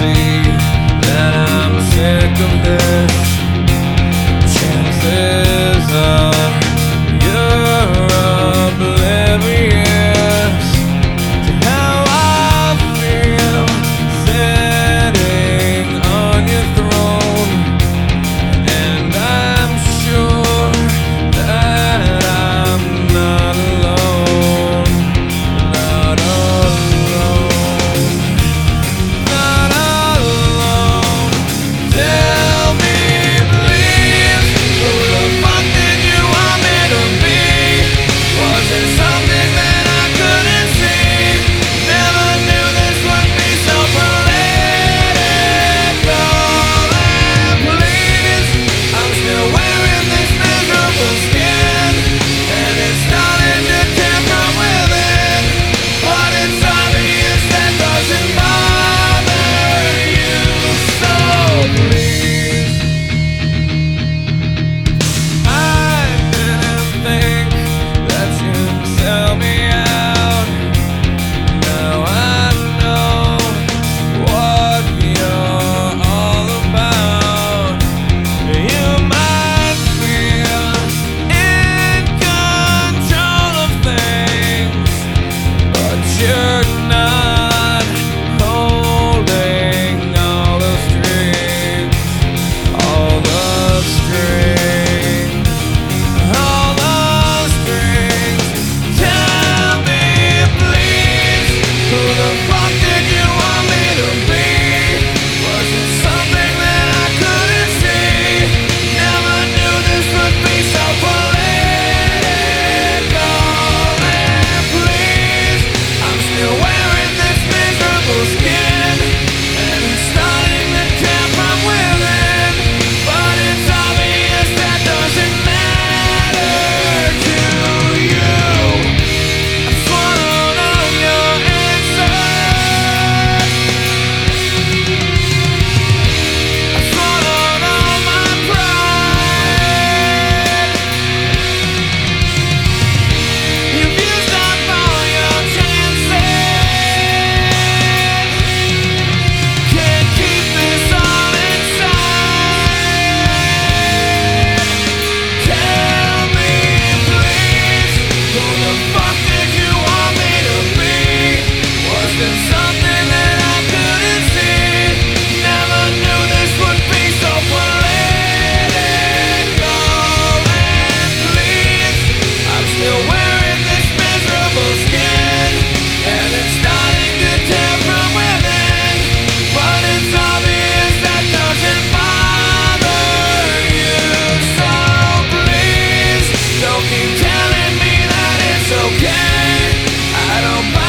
see that I'm sick of this. I don't